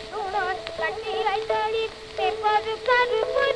கட்டுணோன் கட்டி வைத்தடி பெப்பது கருப்பு